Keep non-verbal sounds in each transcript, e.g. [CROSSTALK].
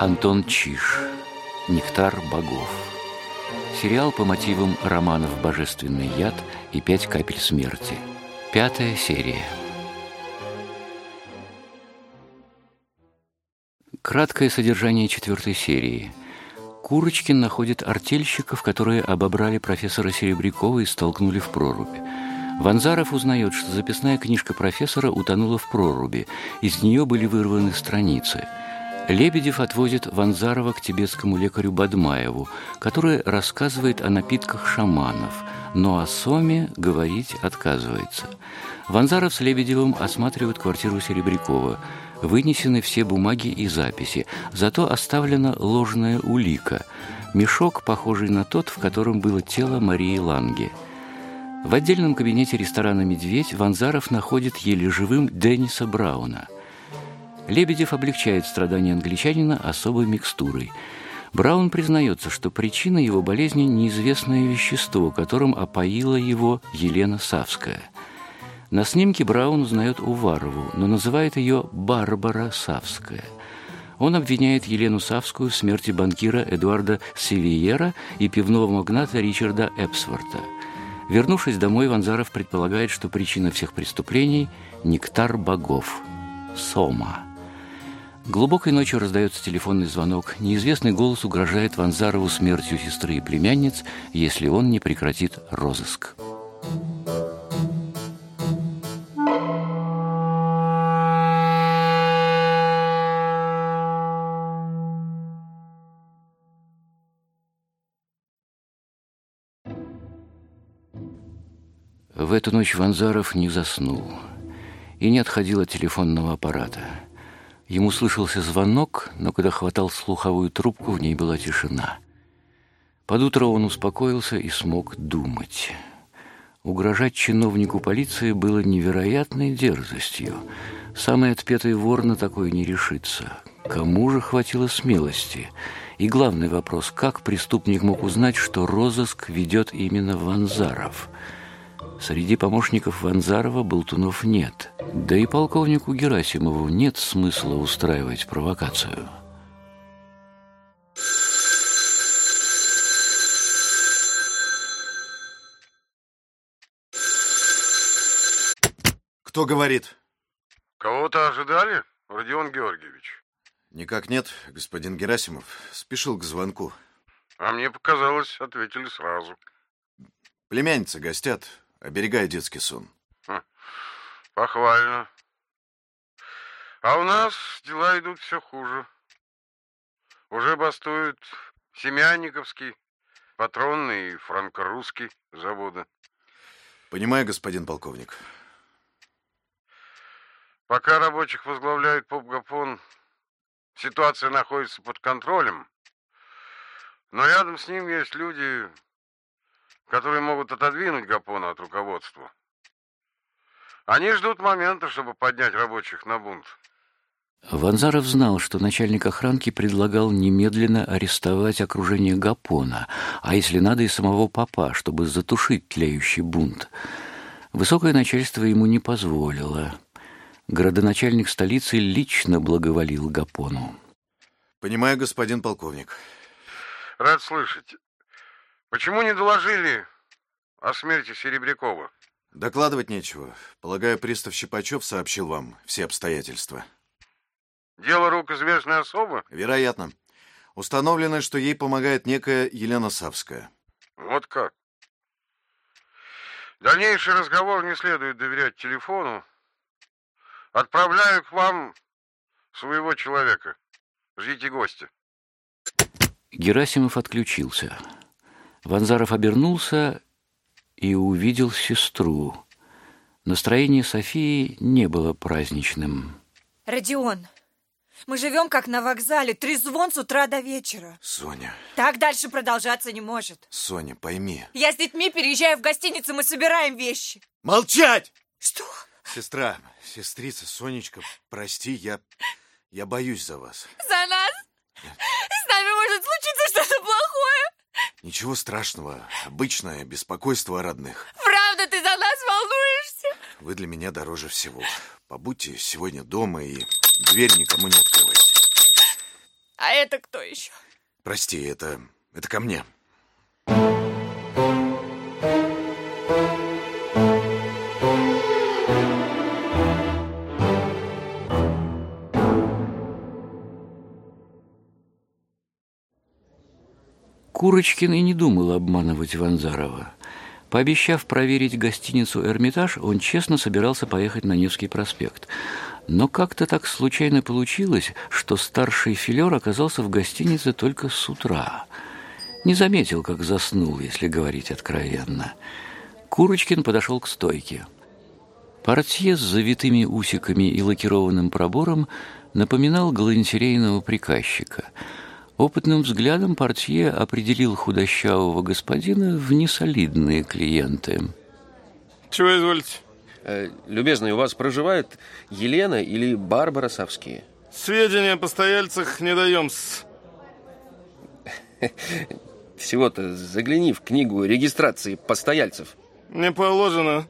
Антон Чиш. Нектар богов. Сериал по мотивам романов «Божественный яд» и «Пять капель смерти». Пятая серия. Краткое содержание четвертой серии. Курочкин находит артельщиков, которые обобрали профессора Серебрякова и столкнули в прорубь. Ванзаров узнает, что записная книжка профессора утонула в проруби. Из нее были вырваны страницы. Лебедев отвозит Ванзарова к тибетскому лекарю Бадмаеву, который рассказывает о напитках шаманов, но о соме говорить отказывается. Ванзаров с Лебедевым осматривают квартиру Серебрякова. Вынесены все бумаги и записи, зато оставлена ложная улика – мешок, похожий на тот, в котором было тело Марии Ланге – в отдельном кабинете ресторана «Медведь» Ванзаров находит еле живым Денниса Брауна. Лебедев облегчает страдания англичанина особой микстурой. Браун признается, что причина его болезни – неизвестное вещество, которым опоила его Елена Савская. На снимке Браун узнает Уварову, но называет ее Барбара Савская. Он обвиняет Елену Савскую в смерти банкира Эдуарда Севиера и пивного магната Ричарда Эпсворта – Вернувшись домой, Ванзаров предполагает, что причина всех преступлений – нектар богов – сома. Глубокой ночью раздается телефонный звонок. Неизвестный голос угрожает Ванзарову смертью сестры и племянниц, если он не прекратит розыск. В эту ночь Ванзаров не заснул и не отходил от телефонного аппарата. Ему слышался звонок, но когда хватал слуховую трубку, в ней была тишина. Под утро он успокоился и смог думать. Угрожать чиновнику полиции было невероятной дерзостью. Самый отпетый вор на такое не решится. Кому же хватило смелости? И главный вопрос, как преступник мог узнать, что розыск ведет именно Ванзаров – Среди помощников Ванзарова болтунов нет. Да и полковнику Герасимову нет смысла устраивать провокацию. Кто говорит? Кого-то ожидали, Родион Георгиевич? Никак нет, господин Герасимов. Спешил к звонку. А мне показалось, ответили сразу. Племянницы гостят оберегая детский сон. Хм, похвально. А у нас дела идут все хуже. Уже бастуют Семянниковский, Патронный и Франко-Русский заводы. Понимаю, господин полковник. Пока рабочих возглавляет Попгапон, ситуация находится под контролем. Но рядом с ним есть люди, которые могут отодвинуть Гапона от руководства. Они ждут момента, чтобы поднять рабочих на бунт. Ванзаров знал, что начальник охранки предлагал немедленно арестовать окружение Гапона, а если надо и самого папа, чтобы затушить тлеющий бунт. Высокое начальство ему не позволило. Городоначальник столицы лично благоволил Гапону. Понимаю, господин полковник. Рад слышать. Почему не доложили о смерти Серебрякова? Докладывать нечего. Полагаю, пристав Щипачев сообщил вам все обстоятельства. Дело рук известной особы? Вероятно. Установлено, что ей помогает некая Елена Савская. Вот как? Дальнейший разговор не следует доверять телефону. Отправляю к вам своего человека. Ждите гостя. Герасимов отключился. Ванзаров обернулся и увидел сестру. Настроение Софии не было праздничным. Родион, мы живем как на вокзале, трезвон с утра до вечера. Соня. Так дальше продолжаться не может. Соня, пойми. Я с детьми переезжаю в гостиницу, мы собираем вещи. Молчать! Что? Сестра, сестрица, Сонечка, прости, я... Я боюсь за вас. За нас? С нами может случиться что-то плохое. Ничего страшного. Обычное беспокойство о родных. Правда, ты за нас волнуешься? Вы для меня дороже всего. Побудьте сегодня дома и дверь никому не открывайте. А это кто еще? Прости, это... это ко мне. Курочкин и не думал обманывать Ванзарова. Пообещав проверить гостиницу «Эрмитаж», он честно собирался поехать на Невский проспект. Но как-то так случайно получилось, что старший филер оказался в гостинице только с утра. Не заметил, как заснул, если говорить откровенно. Курочкин подошел к стойке. Портье с завитыми усиками и лакированным пробором напоминал галантерейного приказчика – Опытным взглядом портье определил худощавого господина в несолидные клиенты. Чего изволите? Э, любезный, у вас проживают Елена или Барбара Савские? Сведения о постояльцах не даем -с. [LAUGHS] Всего-то загляни в книгу регистрации постояльцев. Не положено.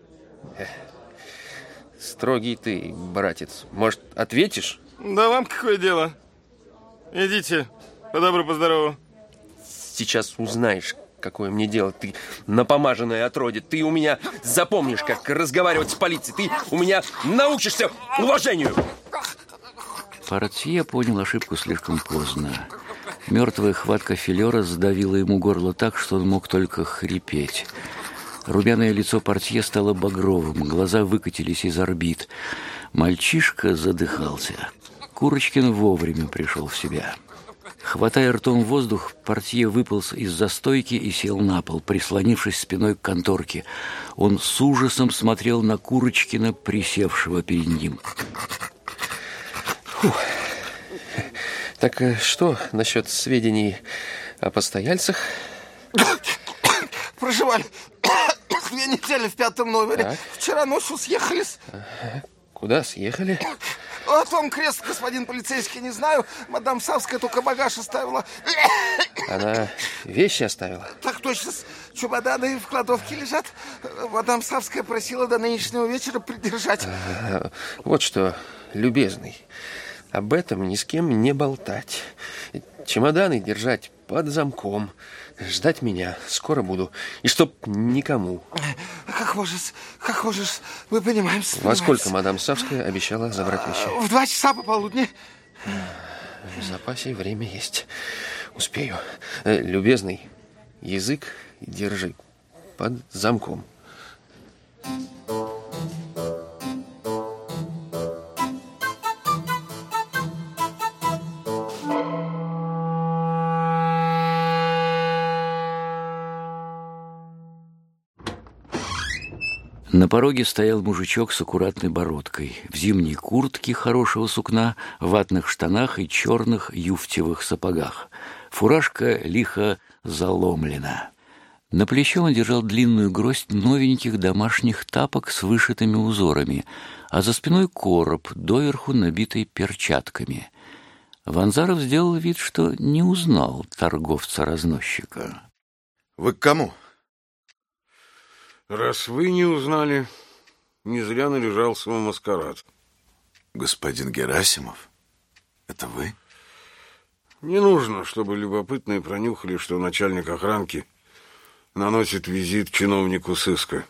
Строгий ты, братец. Может, ответишь? Да вам какое дело? Идите, по добру, по здорову. Сейчас узнаешь, какое мне дело. Ты напомаженная отродье. Ты у меня запомнишь, как разговаривать с полицией. Ты у меня научишься уважению. Портье понял ошибку слишком поздно. Мертвая хватка филера сдавила ему горло так, что он мог только хрипеть. Румяное лицо портье стало багровым, глаза выкатились из орбит. Мальчишка задыхался. Курочкин вовремя пришел в себя. Хватая ртом воздух, портье выполз из застойки и сел на пол, прислонившись спиной к конторке. Он с ужасом смотрел на Курочкина, присевшего перед ним. Фух. Так э, что насчет сведений о постояльцах? Проживали [COUGHS] две недели в пятом номере. Так. Вчера ночью съехали. Куда съехали? О том крест, господин полицейский, не знаю. Мадам Савская только багаж оставила. Она вещи оставила? Так точно. Чемоданы в кладовке лежат. Мадам Савская просила до нынешнего вечера придержать. А, вот что, любезный, об этом ни с кем не болтать. Чемоданы держать под замком. Ждать меня скоро буду. И чтоб никому. Как можешь, как можешь, мы понимаем. Во сколько мадам Савская обещала забрать вещи? В два часа пополудни. В запасе время есть. Успею. Э, любезный, язык держи под замком. Thank you. На пороге стоял мужичок с аккуратной бородкой, в зимней куртке хорошего сукна, ватных штанах и черных юфтевых сапогах. Фуражка лихо заломлена. На плече он держал длинную гроздь новеньких домашних тапок с вышитыми узорами, а за спиной короб, доверху набитый перчатками. Ванзаров сделал вид, что не узнал торговца-разносчика. «Вы к кому?» Раз вы не узнали, не зря належал свой маскарад. Господин Герасимов, это вы? Не нужно, чтобы любопытные пронюхали, что начальник охранки наносит визит чиновнику сыска.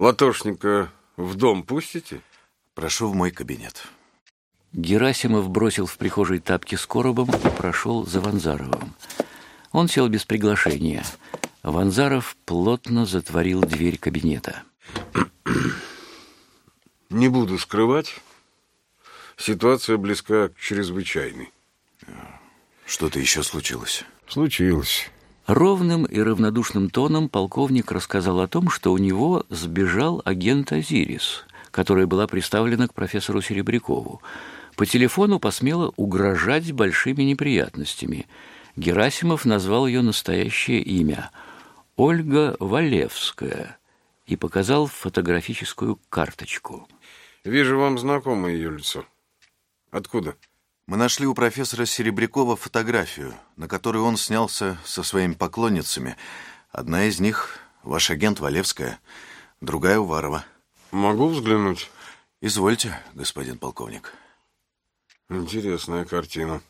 Латошника в дом пустите? Прошу в мой кабинет. Герасимов бросил в прихожей тапки с коробом и прошел за Ванзаровым. Он сел без приглашения – Ванзаров плотно затворил дверь кабинета. Не буду скрывать, ситуация близка к чрезвычайной. Что-то еще случилось? Случилось. Ровным и равнодушным тоном полковник рассказал о том, что у него сбежал агент Азирис, которая была представлена к профессору Серебрякову. По телефону посмела угрожать большими неприятностями. Герасимов назвал ее настоящее имя – Ольга Валевская и показал фотографическую карточку. Вижу, вам знакомо ее лицо. Откуда? Мы нашли у профессора Серебрякова фотографию, на которой он снялся со своими поклонницами. Одна из них — ваш агент Валевская, другая — Уварова. Могу взглянуть? Извольте, господин полковник. Интересная картина.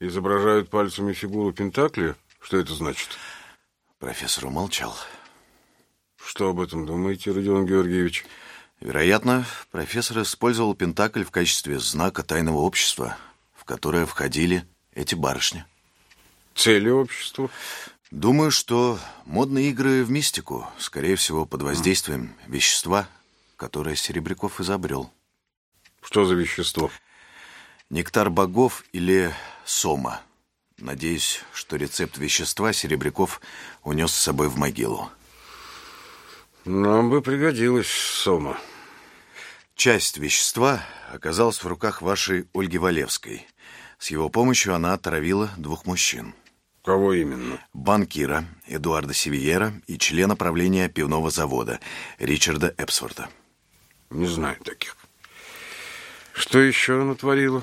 изображают пальцами фигуру Пентакли? Что это значит? Профессор умолчал. Что об этом думаете, Родион Георгиевич? Вероятно, профессор использовал Пентакль в качестве знака тайного общества, в которое входили эти барышни. Цели общества? Думаю, что модные игры в мистику, скорее всего, под воздействием вещества, которое Серебряков изобрел. Что за вещество? Нектар богов или сома. Надеюсь, что рецепт вещества Серебряков унес с собой в могилу. Нам бы пригодилась сома. Часть вещества оказалась в руках вашей Ольги Валевской. С его помощью она отравила двух мужчин. Кого именно? Банкира Эдуарда Севиера и члена правления пивного завода Ричарда Эпсворта. Не знаю таких. Что еще она творила?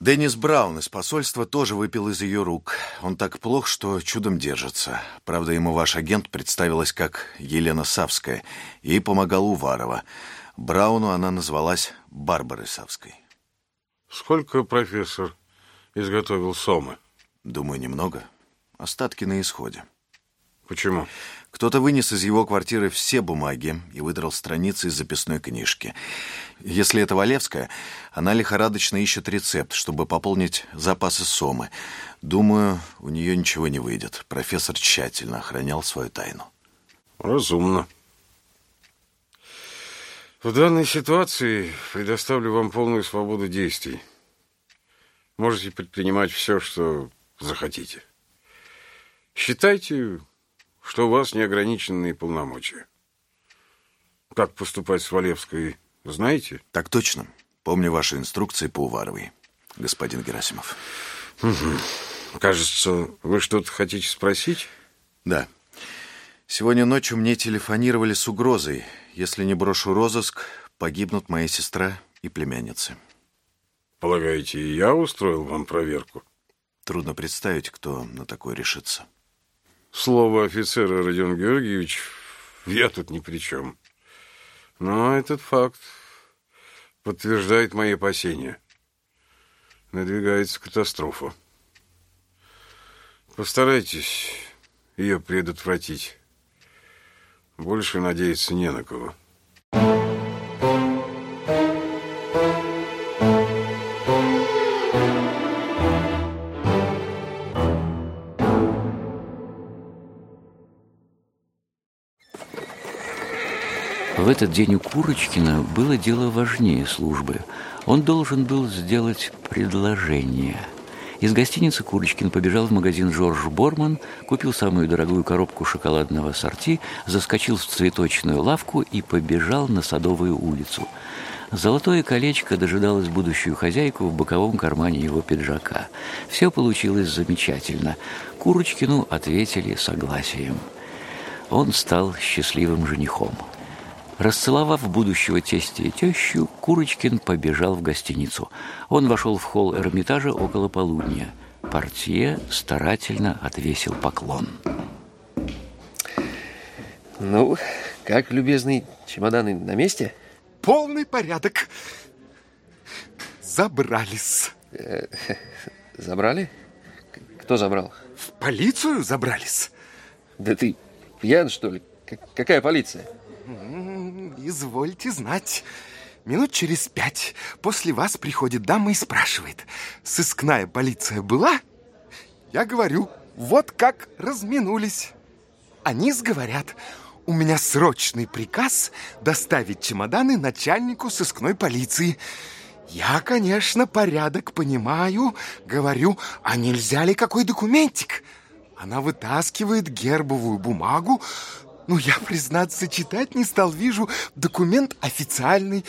Деннис Браун из посольства тоже выпил из ее рук. Он так плох, что чудом держится. Правда, ему ваш агент представилась как Елена Савская. Ей помогала Уварова. Брауну она назвалась Барбарой Савской. Сколько профессор изготовил сомы? Думаю, немного. Остатки на исходе. Почему? Кто-то вынес из его квартиры все бумаги и выдрал страницы из записной книжки. Если это Валевская, она лихорадочно ищет рецепт, чтобы пополнить запасы сомы. Думаю, у нее ничего не выйдет. Профессор тщательно охранял свою тайну. Разумно. В данной ситуации предоставлю вам полную свободу действий. Можете предпринимать все, что захотите. Считайте, что у вас неограниченные полномочия. Как поступать с Валевской, знаете? Так точно. Помню ваши инструкции по Уваровой, господин Герасимов. Угу. Кажется, вы что-то хотите спросить? Да. Сегодня ночью мне телефонировали с угрозой. Если не брошу розыск, погибнут моя сестра и племянницы. Полагаете, я устроил вам проверку? Трудно представить, кто на такое решится. Слово офицера, Родион Георгиевич, я тут ни при чем. Но этот факт подтверждает мои опасения. Надвигается катастрофа. Постарайтесь ее предотвратить. Больше надеяться не на кого. В этот день у Курочкина было дело важнее службы. Он должен был сделать предложение. Из гостиницы Курочкин побежал в магазин «Жорж Борман», купил самую дорогую коробку шоколадного сорти, заскочил в цветочную лавку и побежал на Садовую улицу. Золотое колечко дожидалось будущую хозяйку в боковом кармане его пиджака. Все получилось замечательно. Курочкину ответили согласием. Он стал счастливым женихом. Расцеловав будущего тестя и тещу, Курочкин побежал в гостиницу. Он вошел в холл Эрмитажа около полудня. Портье старательно отвесил поклон. Ну, как, любезный, чемоданы на месте? Полный порядок. Забрались. Забрали? Кто забрал? В полицию забрались. Да ты пьян, что ли? Какая полиция? Извольте знать. Минут через пять после вас приходит дама и спрашивает, сыскная полиция была? Я говорю, вот как разминулись. Они говорят, у меня срочный приказ доставить чемоданы начальнику сыскной полиции. Я, конечно, порядок понимаю, говорю, а нельзя ли какой документик? Она вытаскивает гербовую бумагу, ну, я, признаться, читать не стал. Вижу, документ официальный,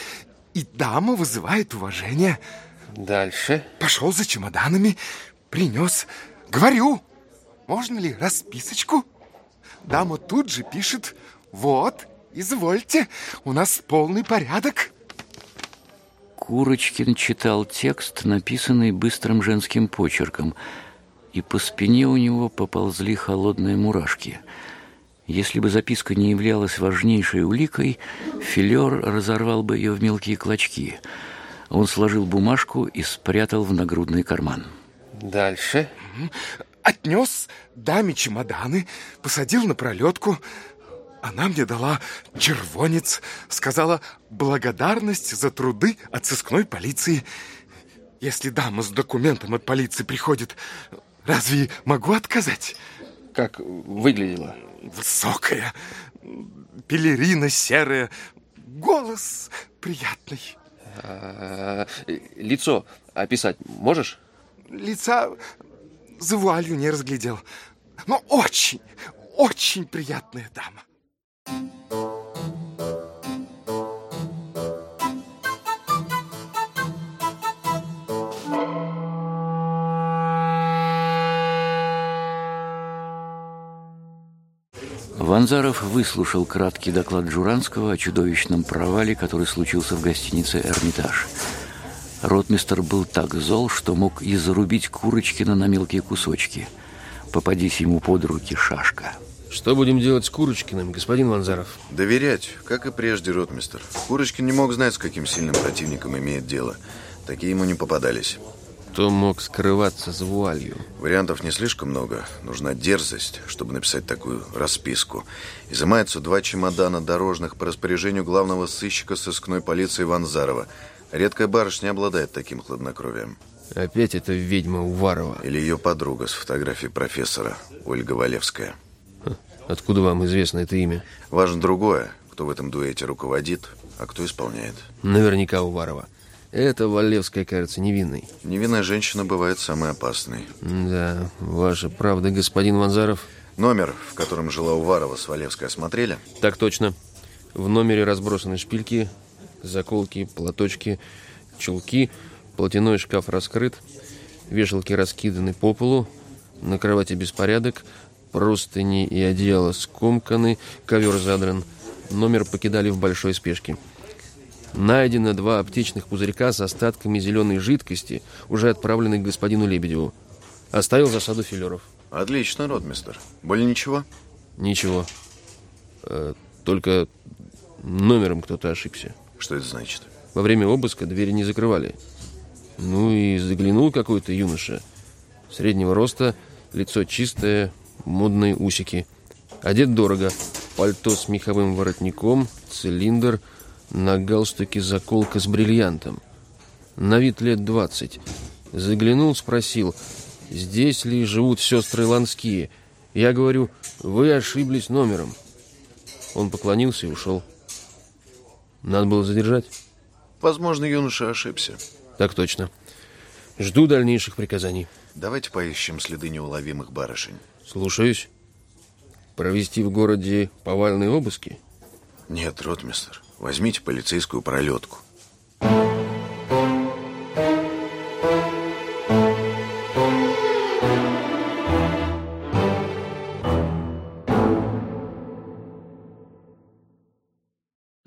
и дама вызывает уважение. Дальше? Пошел за чемоданами, принес. Говорю, можно ли расписочку? Дама тут же пишет, вот, извольте, у нас полный порядок. Курочкин читал текст, написанный быстрым женским почерком, и по спине у него поползли холодные мурашки – если бы записка не являлась важнейшей уликой, филер разорвал бы ее в мелкие клочки. Он сложил бумажку и спрятал в нагрудный карман. Дальше. Отнес даме чемоданы, посадил на пролетку. Она мне дала червонец, сказала благодарность за труды от сыскной полиции. Если дама с документом от полиции приходит, разве могу отказать? Как выглядела? Высокая, пелерина серая, голос приятный. А, лицо описать можешь? Лица за вуалью не разглядел. Но очень, очень приятная дама. Ванзаров выслушал краткий доклад Журанского о чудовищном провале, который случился в гостинице «Эрмитаж». Ротмистер был так зол, что мог и зарубить Курочкина на мелкие кусочки. Попадись ему под руки шашка. Что будем делать с Курочкиным, господин Ванзаров? Доверять, как и прежде, ротмистер. Курочкин не мог знать, с каким сильным противником имеет дело. Такие ему не попадались. Кто мог скрываться за вуалью? Вариантов не слишком много. Нужна дерзость, чтобы написать такую расписку. Изымается два чемодана дорожных по распоряжению главного сыщика сыскной полиции Ванзарова. Редкая барышня обладает таким хладнокровием. Опять эта ведьма Уварова. Или ее подруга с фотографией профессора, Ольга Валевская. Откуда вам известно это имя? Важно другое, кто в этом дуэте руководит, а кто исполняет. Наверняка Уварова. Эта Валевская кажется невинной. Невинная женщина бывает самой опасной. Да, ваша правда, господин Ванзаров. Номер, в котором жила Уварова с Валевской, осмотрели? Так точно. В номере разбросаны шпильки, заколки, платочки, чулки, платяной шкаф раскрыт, вешалки раскиданы по полу, на кровати беспорядок, простыни и одеяло скомканы, ковер задран. Номер покидали в большой спешке. Найдено два аптечных пузырька с остатками зеленой жидкости, уже отправленной к господину Лебедеву. Оставил засаду филеров. Отлично, ротмистер. Более ничего? Ничего. Э, только номером кто-то ошибся. Что это значит? Во время обыска двери не закрывали. Ну и заглянул какой-то юноша. Среднего роста, лицо чистое, модные усики. Одет дорого. Пальто с меховым воротником, цилиндр – на галстуке заколка с бриллиантом. На вид лет двадцать. Заглянул, спросил, здесь ли живут сестры Ланские. Я говорю, вы ошиблись номером. Он поклонился и ушел. Надо было задержать? Возможно, юноша ошибся. Так точно. Жду дальнейших приказаний. Давайте поищем следы неуловимых барышень. Слушаюсь. Провести в городе повальные обыски? Нет, ротмистер. Возьмите полицейскую пролетку.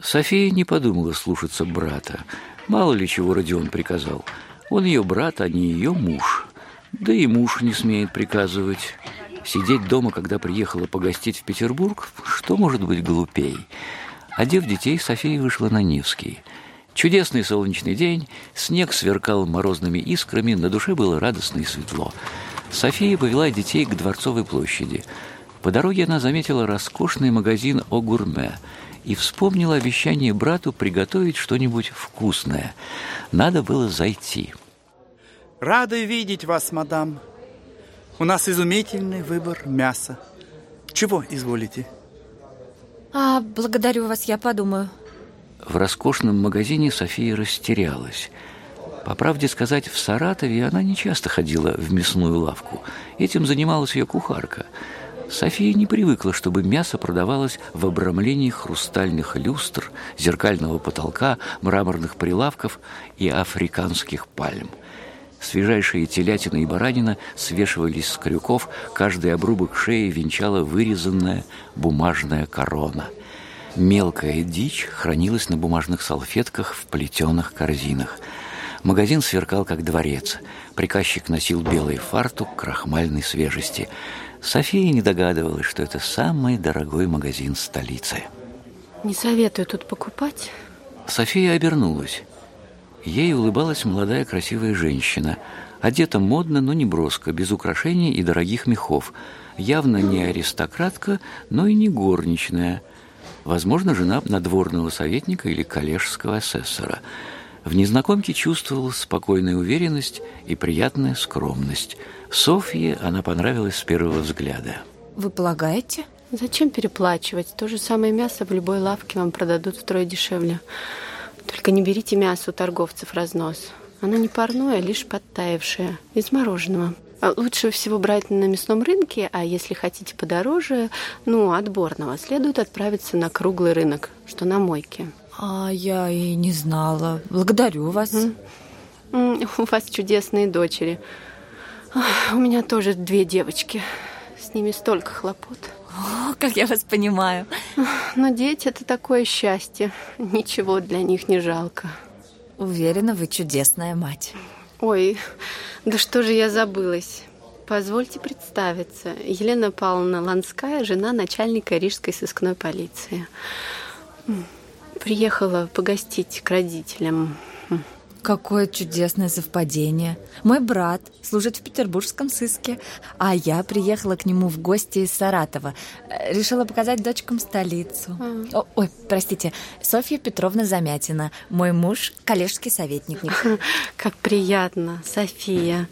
София не подумала слушаться брата. Мало ли чего Родион приказал. Он ее брат, а не ее муж. Да и муж не смеет приказывать. Сидеть дома, когда приехала погостить в Петербург, что может быть глупей? Одев детей, София вышла на Невский. Чудесный солнечный день, снег сверкал морозными искрами, на душе было радостно и светло. София повела детей к Дворцовой площади. По дороге она заметила роскошный магазин «О гурме» и вспомнила обещание брату приготовить что-нибудь вкусное. Надо было зайти. Рада видеть вас, мадам. У нас изумительный выбор мяса. Чего изволите? А, благодарю вас, я подумаю. В роскошном магазине София растерялась. По правде сказать, в Саратове она не часто ходила в мясную лавку. Этим занималась ее кухарка. София не привыкла, чтобы мясо продавалось в обрамлении хрустальных люстр, зеркального потолка, мраморных прилавков и африканских пальм. Свежайшие телятина и баранина свешивались с крюков, каждый обрубок шеи венчала вырезанная бумажная корона. Мелкая дичь хранилась на бумажных салфетках в плетеных корзинах. Магазин сверкал, как дворец. Приказчик носил белый фартук крахмальной свежести. София не догадывалась, что это самый дорогой магазин столицы. Не советую тут покупать. София обернулась. Ей улыбалась молодая красивая женщина. Одета модно, но не броско, без украшений и дорогих мехов. Явно не аристократка, но и не горничная. Возможно, жена надворного советника или коллежского асессора. В незнакомке чувствовалась спокойная уверенность и приятная скромность. Софье она понравилась с первого взгляда. Вы полагаете? Зачем переплачивать? То же самое мясо в любой лавке вам продадут втрое дешевле. Только не берите мясо у торговцев разнос. Оно не парное, а лишь подтаявшее, из мороженого. А лучше всего брать на мясном рынке, а если хотите подороже, ну, отборного, следует отправиться на круглый рынок, что на мойке. А я и не знала. Благодарю вас. У вас чудесные дочери. У меня тоже две девочки. С ними столько хлопот. О, как я вас понимаю. Но дети — это такое счастье. Ничего для них не жалко. Уверена, вы чудесная мать. Ой, да что же я забылась. Позвольте представиться. Елена Павловна Ланская, жена начальника Рижской сыскной полиции. Приехала погостить к родителям. Какое чудесное совпадение. Мой брат служит в петербургском сыске, а я приехала к нему в гости из Саратова. Решила показать дочкам столицу. О, ой, простите, Софья Петровна Замятина. Мой муж – коллежский советник. [LAUGHS] Как приятно, София.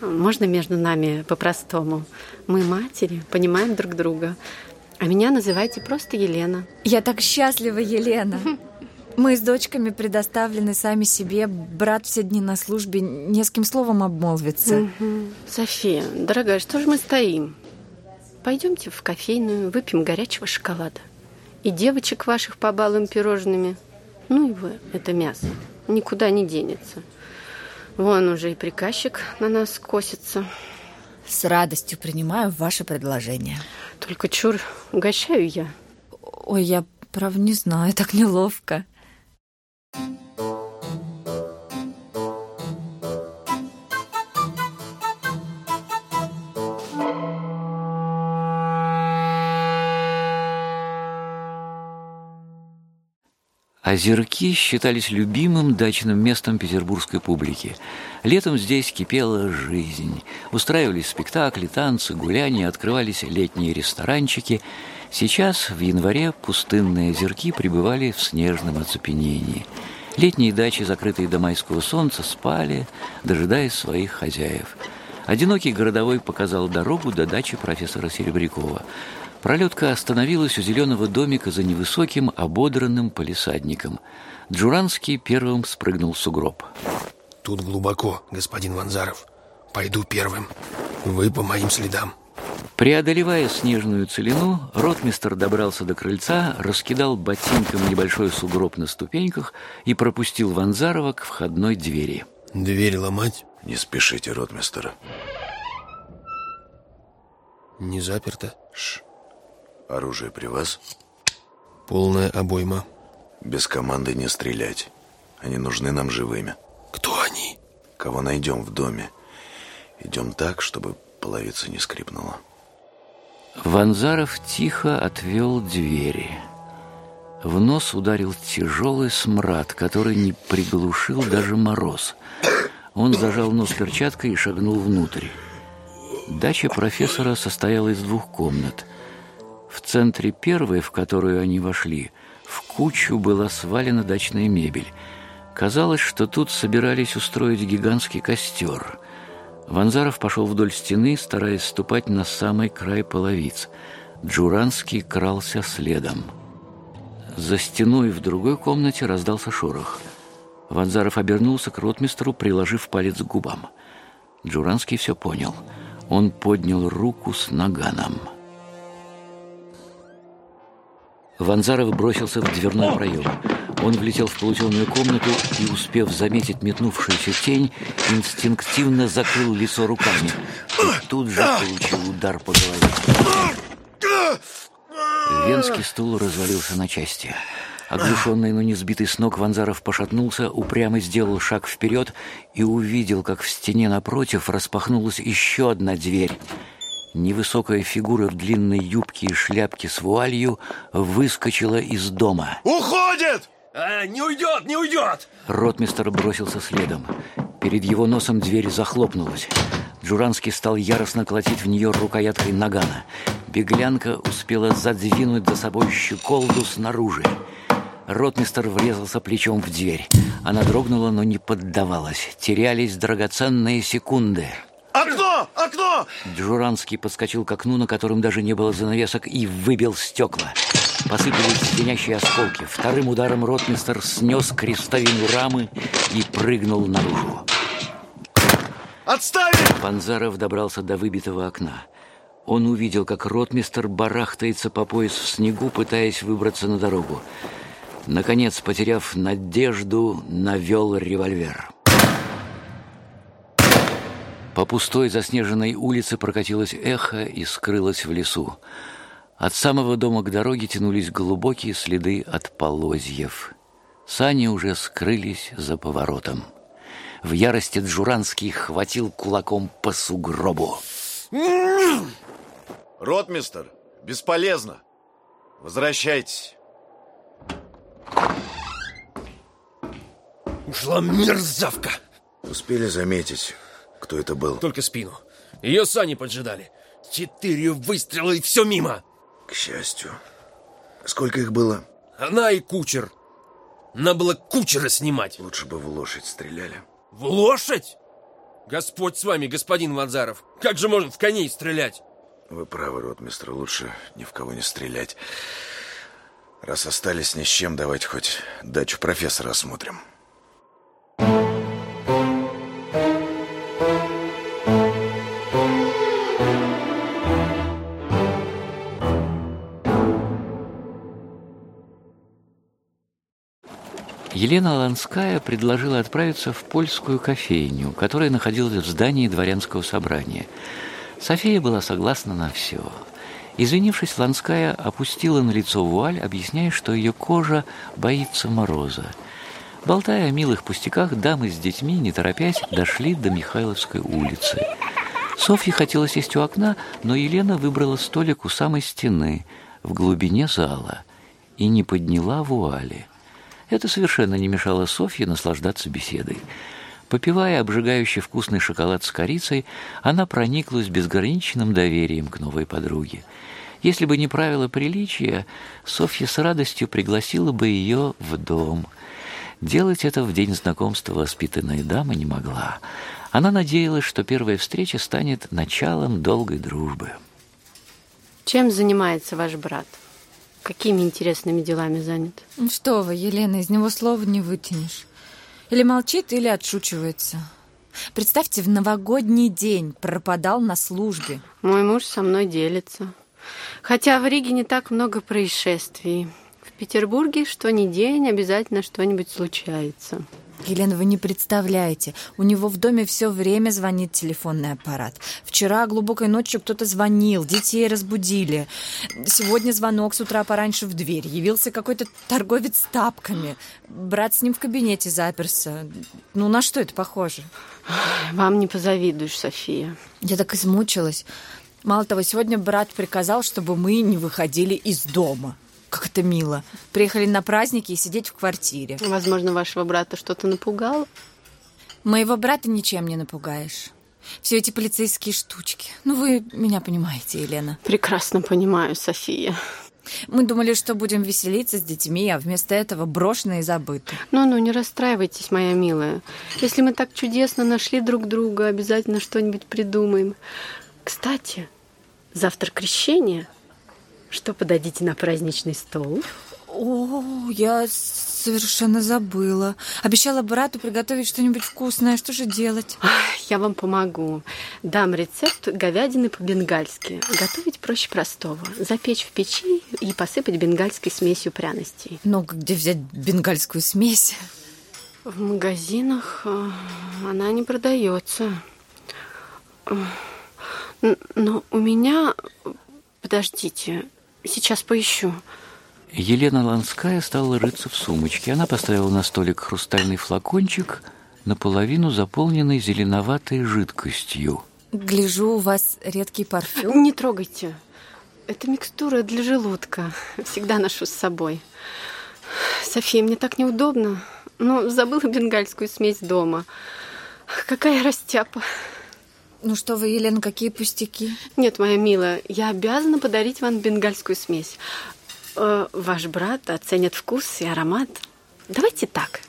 Можно между нами по-простому? Мы матери, понимаем друг друга. А меня называйте просто Елена. Я так счастлива, Елена. [LAUGHS] Мы с дочками предоставлены сами себе. Брат все дни на службе, не с кем словом обмолвиться. Угу. София, дорогая, что же мы стоим? Пойдемте в кофейную, выпьем горячего шоколада. И девочек ваших побалуем пирожными. Ну и вы, это мясо. Никуда не денется. Вон уже и приказчик на нас косится. С радостью принимаю ваше предложение. Только чур, угощаю я. Ой, я, правда, не знаю, так неловко. Thank you. Озерки считались любимым дачным местом петербургской публики. Летом здесь кипела жизнь. Устраивались спектакли, танцы, гуляния, открывались летние ресторанчики. Сейчас, в январе, пустынные озерки пребывали в снежном оцепенении. Летние дачи, закрытые до майского солнца, спали, дожидаясь своих хозяев. Одинокий городовой показал дорогу до дачи профессора Серебрякова – Пролетка остановилась у зеленого домика за невысоким, ободранным полисадником. Джуранский первым спрыгнул в сугроб. Тут глубоко, господин Ванзаров. Пойду первым. Вы по моим следам. Преодолевая снежную целину, ротмистер добрался до крыльца, раскидал ботинком небольшой сугроб на ступеньках и пропустил Ванзарова к входной двери. Дверь ломать? Не спешите, ротмистер. Не заперто? Ш. Оружие при вас? Полная обойма. Без команды не стрелять. Они нужны нам живыми. Кто они? Кого найдем в доме. Идем так, чтобы половица не скрипнула. Ванзаров тихо отвел двери. В нос ударил тяжелый смрад, который не приглушил даже мороз. Он зажал нос перчаткой и шагнул внутрь. Дача профессора состояла из двух комнат. В центре первой, в которую они вошли, в кучу была свалена дачная мебель. Казалось, что тут собирались устроить гигантский костер. Ванзаров пошел вдоль стены, стараясь ступать на самый край половиц. Джуранский крался следом. За стеной в другой комнате раздался шорох. Ванзаров обернулся к ротмистру, приложив палец к губам. Джуранский все понял. Он поднял руку с наганом. Ванзаров бросился в дверной проем. Он влетел в полутемную комнату и, успев заметить метнувшуюся тень, инстинктивно закрыл лицо руками. И тут же получил удар по голове. Венский стул развалился на части. Оглушенный, но не сбитый с ног, Ванзаров пошатнулся, упрямо сделал шаг вперед и увидел, как в стене напротив распахнулась еще одна дверь. Невысокая фигура в длинной юбке и шляпке с вуалью выскочила из дома. Уходит! А, не уйдет, не уйдет! Ротмистер бросился следом. Перед его носом дверь захлопнулась. Джуранский стал яростно колотить в нее рукояткой нагана. Беглянка успела задвинуть за собой щеколду снаружи. Ротмистер врезался плечом в дверь. Она дрогнула, но не поддавалась. Терялись драгоценные секунды. Окно! Окно! Джуранский подскочил к окну, на котором даже не было занавесок, и выбил стекла. Посыпались звенящие осколки. Вторым ударом ротмистер снес крестовину рамы и прыгнул наружу. Отставить! Панзаров добрался до выбитого окна. Он увидел, как ротмистер барахтается по пояс в снегу, пытаясь выбраться на дорогу. Наконец, потеряв надежду, навел револьвер. По пустой заснеженной улице прокатилось эхо и скрылось в лесу. От самого дома к дороге тянулись глубокие следы от полозьев. Сани уже скрылись за поворотом. В ярости Джуранский хватил кулаком по сугробу. Ротмистер, бесполезно. Возвращайтесь. Ушла мерзавка. Успели заметить, кто это был? Только спину. Ее сани поджидали. Четыре выстрела и все мимо. К счастью. Сколько их было? Она и кучер. Надо было кучера снимать. Лучше бы в лошадь стреляли. В лошадь? Господь с вами, господин Ванзаров. Как же можно в коней стрелять? Вы правы, ротмистр. Лучше ни в кого не стрелять. Раз остались ни с чем, давайте хоть дачу профессора осмотрим. Елена Ланская предложила отправиться в польскую кофейню, которая находилась в здании дворянского собрания. София была согласна на все. Извинившись, Ланская опустила на лицо вуаль, объясняя, что ее кожа боится мороза. Болтая о милых пустяках, дамы с детьми, не торопясь, дошли до Михайловской улицы. Софье хотелось сесть у окна, но Елена выбрала столик у самой стены, в глубине зала, и не подняла вуали. Это совершенно не мешало Софье наслаждаться беседой. Попивая обжигающий вкусный шоколад с корицей, она прониклась безграничным доверием к новой подруге. Если бы не правила приличия, Софья с радостью пригласила бы ее в дом. Делать это в день знакомства воспитанная дама не могла. Она надеялась, что первая встреча станет началом долгой дружбы. Чем занимается ваш брат? Какими интересными делами занят? Ну Что вы, Елена, из него слова не вытянешь. Или молчит, или отшучивается. Представьте, в новогодний день пропадал на службе. Мой муж со мной делится. Хотя в Риге не так много происшествий. В Петербурге что ни день обязательно что-нибудь случается. Елена, вы не представляете, у него в доме все время звонит телефонный аппарат. Вчера глубокой ночью кто-то звонил, детей разбудили. Сегодня звонок с утра пораньше в дверь. Явился какой-то торговец с тапками. Брат с ним в кабинете заперся. Ну, на что это похоже? Вам не позавидуешь, София. Я так измучилась. Мало того, сегодня брат приказал, чтобы мы не выходили из дома. Как это мило. Приехали на праздники и сидеть в квартире. Возможно, вашего брата что-то напугало? Моего брата ничем не напугаешь. Все эти полицейские штучки. Ну, вы меня понимаете, Елена. Прекрасно понимаю, София. Мы думали, что будем веселиться с детьми, а вместо этого брошены и забыты. Ну-ну, не расстраивайтесь, моя милая. Если мы так чудесно нашли друг друга, обязательно что-нибудь придумаем. Кстати, завтра крещение. Что подадите на праздничный стол? О, я совершенно забыла. Обещала брату приготовить что-нибудь вкусное. Что же делать? Я вам помогу. Дам рецепт говядины по-бенгальски. Готовить проще простого. Запечь в печи и посыпать бенгальской смесью пряностей. Ну, где взять бенгальскую смесь? В магазинах э, она не продается. Э, Но у меня... Подождите, сейчас поищу. Елена Ланская стала рыться в сумочке. Она поставила на столик хрустальный флакончик, наполовину заполненный зеленоватой жидкостью. Гляжу, у вас редкий парфюм. Не трогайте. Это микстура для желудка. Всегда ношу с собой. София, мне так неудобно. Ну, забыла бенгальскую смесь дома. Какая растяпа. Ну что вы, Елена, какие пустяки? Нет, моя милая, я обязана подарить вам бенгальскую смесь. Э, ваш брат оценит вкус и аромат. Давайте так.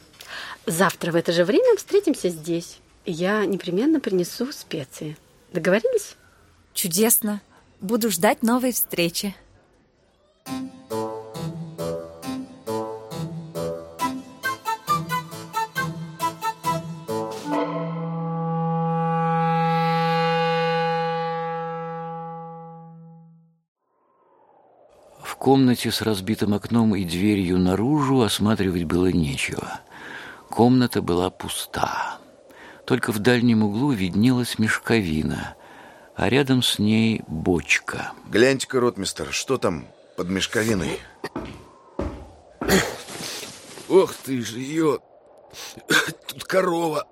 Завтра в это же время встретимся здесь. Я непременно принесу специи. Договорились? Чудесно. Буду ждать новой встречи. В комнате с разбитым окном и дверью наружу осматривать было нечего. Комната была пуста. Только в дальнем углу виднелась мешковина, а рядом с ней бочка. Гляньте-ка, ротмистер, что там под мешковиной? Ох ты же ее! Тут корова!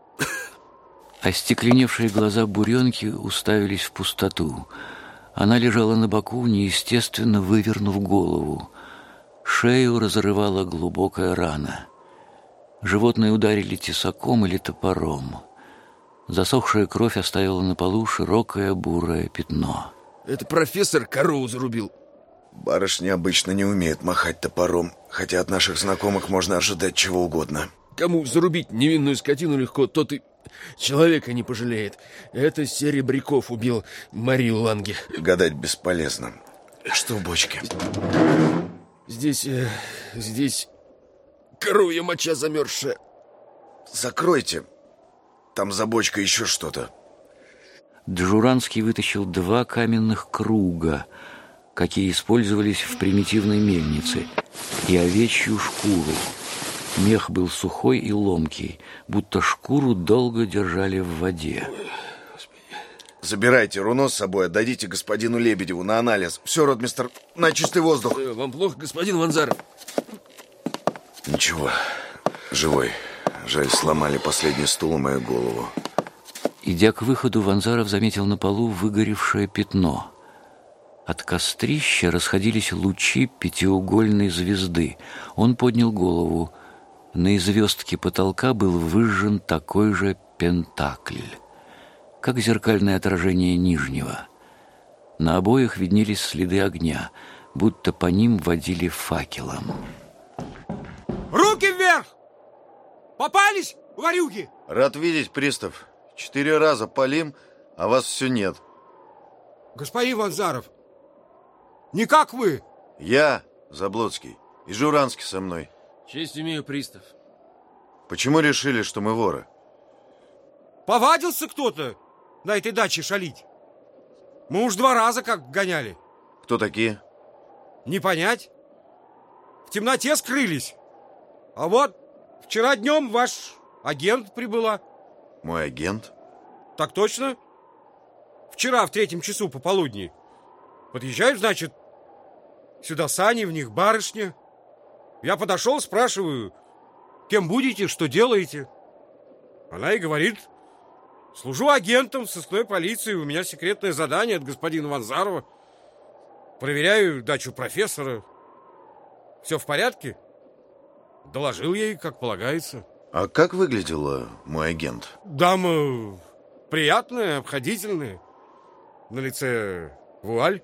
Остекленевшие глаза буренки уставились в пустоту. Она лежала на боку, неестественно вывернув голову. Шею разрывала глубокая рана. Животные ударили тесаком или топором. Засохшая кровь оставила на полу широкое бурое пятно. Это профессор корову зарубил. Барышни обычно не умеют махать топором, хотя от наших знакомых можно ожидать чего угодно. Кому зарубить невинную скотину легко, тот и человека не пожалеет. Это Серебряков убил Марию Ланге. Гадать бесполезно. Что в бочке? Здесь, э, здесь коровья моча замерзшая. Закройте. Там за бочкой еще что-то. Джуранский вытащил два каменных круга, какие использовались в примитивной мельнице, и овечью шкуру. Мех был сухой и ломкий, будто шкуру долго держали в воде. Забирайте руно с собой, отдадите господину Лебедеву на анализ. Все, ротмистер, на чистый воздух. Э, Вам плохо, господин Ванзаров? Ничего, живой. Жаль, сломали последний стул мою голову. Идя к выходу, Ванзаров заметил на полу выгоревшее пятно. От кострища расходились лучи пятиугольной звезды. Он поднял голову. На известке потолка был выжжен такой же пентакль, как зеркальное отражение нижнего. На обоих виднелись следы огня, будто по ним водили факелом. Руки вверх! Попались, ворюги? Рад видеть, пристав. Четыре раза полим, а вас все нет. Господин Ванзаров, не как вы. Я, Заблодский, и Журанский со мной. Честь имею, пристав. Почему решили, что мы воры? Повадился кто-то на этой даче шалить. Мы уж два раза как гоняли. Кто такие? Не понять. В темноте скрылись. А вот вчера днем ваш агент прибыла. Мой агент? Так точно. Вчера в третьем часу пополудни. Подъезжают, значит, сюда сани, в них барышня. Я подошел, спрашиваю, кем будете, что делаете? Она и говорит, служу агентом в сыскной полиции, у меня секретное задание от господина Ванзарова. Проверяю дачу профессора. Все в порядке? Доложил ей, как полагается. А как выглядела мой агент? Дама приятная, обходительная. На лице вуаль.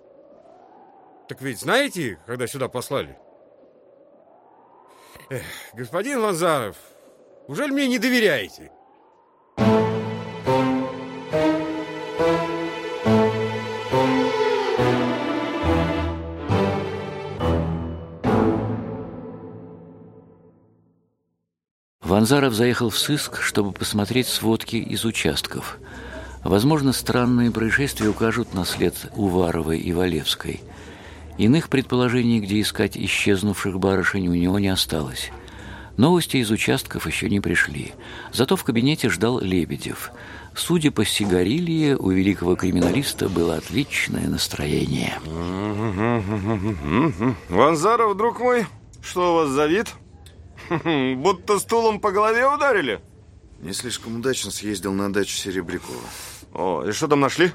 Так ведь знаете, когда сюда послали? Эх, господин Ванзаров, ужели мне не доверяете? Ванзаров заехал в сыск, чтобы посмотреть сводки из участков. Возможно, странные происшествия укажут на след Уваровой и Валевской. Иных предположений, где искать исчезнувших барышень, у него не осталось. Новости из участков еще не пришли. Зато в кабинете ждал Лебедев. Судя по сигарилье, у великого криминалиста было отличное настроение. Ванзаров, друг мой, что у вас за вид? [LAUGHS] Будто стулом по голове ударили? Не слишком удачно съездил на дачу Серебрякова. О, и что там нашли?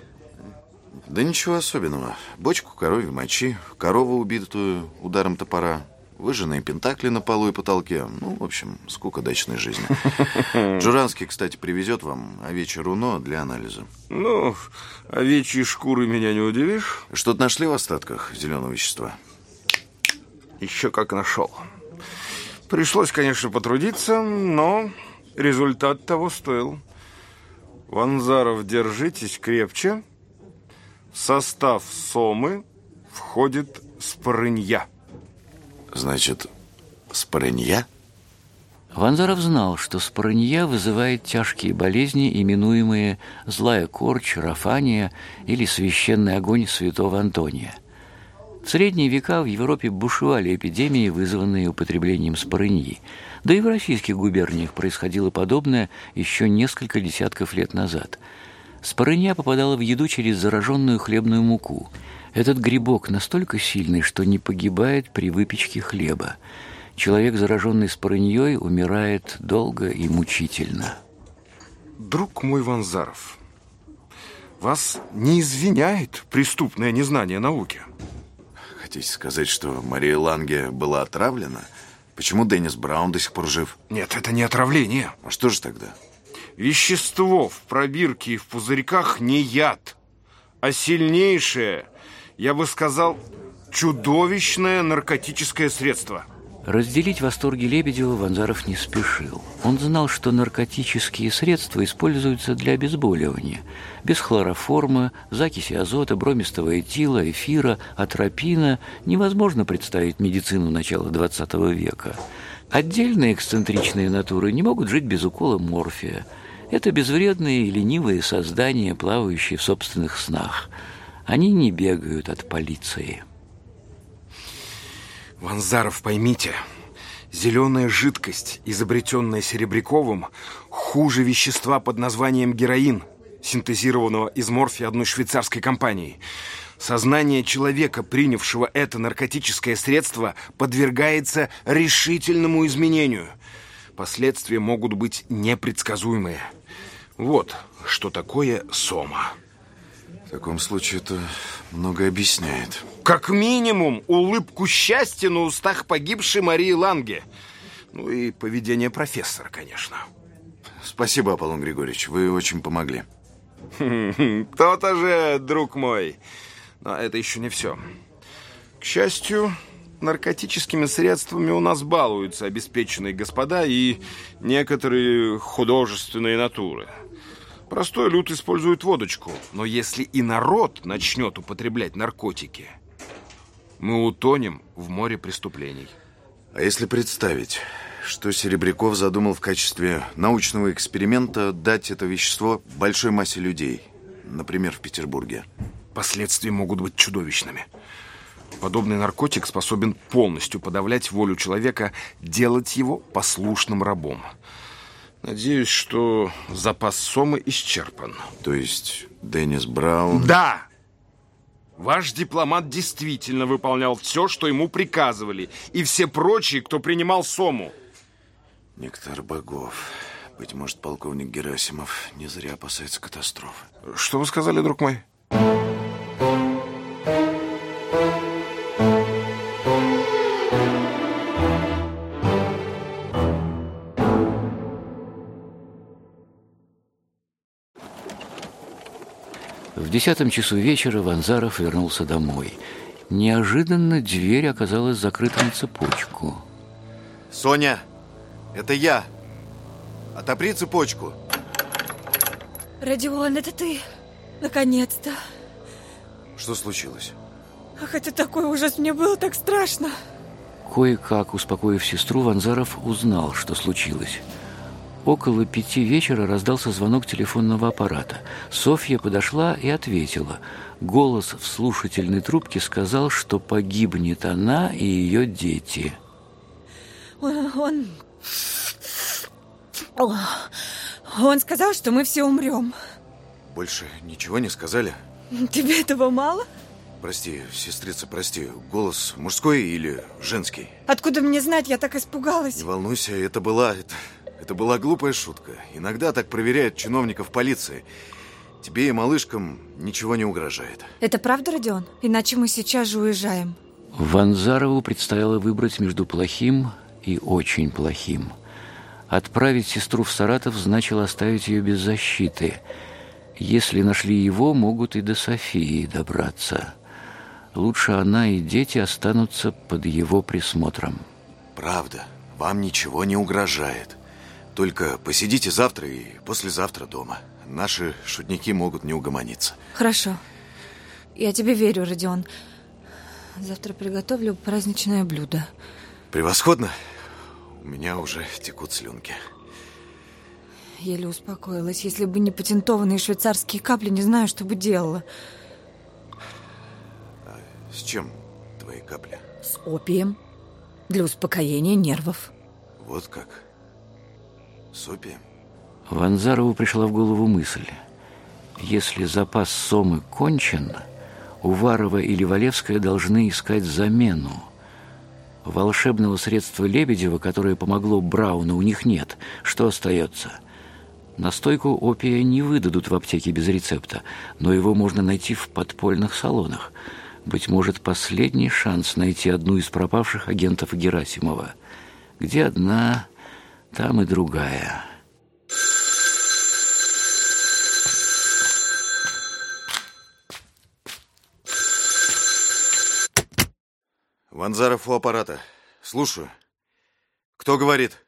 Да ничего особенного. Бочку коровьей мочи, корову убитую ударом топора, Выжженные пентакли на полу и потолке. Ну, в общем, скука дачной жизни. [LAUGHS] Джуранский, кстати, привезет вам овечье руно для анализа. Ну, овечьи шкуры меня не удивишь. Что-то нашли в остатках зеленого вещества? Еще как нашел. Пришлось, конечно, потрудиться, но результат того стоил. Ванзаров, держитесь крепче. В состав сомы входит спорынья. Значит, спорынья? Ванзаров знал, что спорынья вызывает тяжкие болезни, именуемые злая корчь, рафания или священный огонь святого Антония. В средние века в Европе бушевали эпидемии, вызванные употреблением спорыньи. Да и в российских губерниях происходило подобное еще несколько десятков лет назад. Спорынья попадала в еду через зараженную хлебную муку. Этот грибок настолько сильный, что не погибает при выпечке хлеба. Человек, зараженный спорыньей, умирает долго и мучительно. Друг мой Ванзаров, вас не извиняет преступное незнание науки. Хотите сказать, что Мария Ланге была отравлена? Почему Деннис Браун до сих пор жив? Нет, это не отравление. А что же тогда? Вещество в пробирке и в пузырьках не яд, а сильнейшее, я бы сказал, чудовищное наркотическое средство. Разделить восторги Лебедева Ванзаров не спешил. Он знал, что наркотические средства используются для обезболивания. Без хлороформа, закиси азота, бромистого этила, эфира, атропина невозможно представить медицину начала XX века. Отдельные эксцентричные натуры не могут жить без укола морфия. Это безвредные и ленивые создания, плавающие в собственных снах. Они не бегают от полиции. Ванзаров, поймите, зеленая жидкость, изобретенная Серебряковым, хуже вещества под названием героин, синтезированного из морфия одной швейцарской компании. Сознание человека, принявшего это наркотическое средство, подвергается решительному изменению. Последствия могут быть непредсказуемые. Вот что такое сома. В таком случае это много объясняет. Как минимум, улыбку счастья на устах погибшей Марии Ланге. Ну и поведение профессора, конечно. Спасибо, Аполлон Григорьевич, вы очень помогли. [LAUGHS] То-то же, друг мой. Но это еще не все. К счастью, наркотическими средствами у нас балуются обеспеченные господа и некоторые художественные натуры. Простой люд использует водочку, но если и народ начнет употреблять наркотики, мы утонем в море преступлений. А если представить, что Серебряков задумал в качестве научного эксперимента дать это вещество большой массе людей, например, в Петербурге? Последствия могут быть чудовищными. Подобный наркотик способен полностью подавлять волю человека, делать его послушным рабом. Надеюсь, что запас сомы исчерпан. То есть Деннис Браун... Да! Ваш дипломат действительно выполнял все, что ему приказывали, и все прочие, кто принимал сому. Нектар богов. Быть может, полковник Герасимов не зря опасается катастрофы. Что вы сказали, друг мой? В десятом часу вечера Ванзаров вернулся домой. Неожиданно дверь оказалась закрыта на цепочку. Соня, это я. Отопри цепочку. Родион, это ты? Наконец-то. Что случилось? Ах, это такой ужас, мне было так страшно. Кое-как, успокоив сестру, Ванзаров узнал, что случилось. Около пяти вечера раздался звонок телефонного аппарата. Софья подошла и ответила. Голос в слушательной трубке сказал, что погибнет она и ее дети. Он... Он, он сказал, что мы все умрем. Больше ничего не сказали? Тебе этого мало? Прости, сестрица, прости. Голос мужской или женский? Откуда мне знать? Я так испугалась. Не волнуйся, это была... Это, это была глупая шутка. Иногда так проверяют чиновников полиции. Тебе и малышкам ничего не угрожает. Это правда, Родион? Иначе мы сейчас же уезжаем. Ванзарову предстояло выбрать между плохим и очень плохим. Отправить сестру в Саратов значило оставить ее без защиты. Если нашли его, могут и до Софии добраться. Лучше она и дети останутся под его присмотром. Правда, вам ничего не угрожает. Только посидите завтра и послезавтра дома. Наши шутники могут не угомониться. Хорошо. Я тебе верю, Родион. Завтра приготовлю праздничное блюдо. Превосходно. У меня уже текут слюнки. Еле успокоилась. Если бы не патентованные швейцарские капли, не знаю, что бы делала. А с чем твои капли? С опием. Для успокоения нервов. Вот как? С опием? Ванзарову пришла в голову мысль. Если запас сомы кончен, Уварова или Валевская должны искать замену. Волшебного средства Лебедева, которое помогло Брауну, у них нет. Что остается? Настойку опия не выдадут в аптеке без рецепта, но его можно найти в подпольных салонах. Быть может, последний шанс найти одну из пропавших агентов Герасимова. Где одна, там и другая. Ванзаров у аппарата. Слушаю. Кто говорит?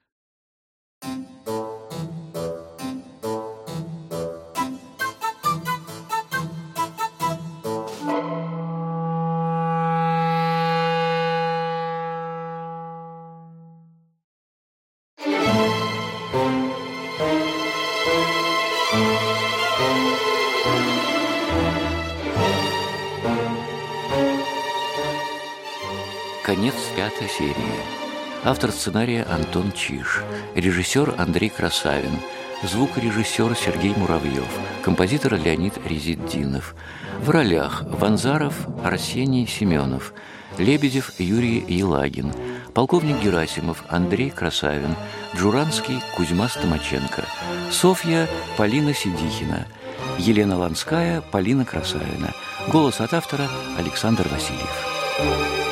Пятой серии. Автор сценария Антон Чиш, режиссер Андрей Красавин, звукорежиссер Сергей Муравьев, композитор Леонид Резиддинов. В ролях Ванзаров Арсений Семенов, Лебедев Юрий Елагин, полковник Герасимов Андрей Красавин, Джуранский Кузьма Стомаченко, Софья Полина Сидихина, Елена Ланская Полина Красавина. Голос от автора Александр Васильев.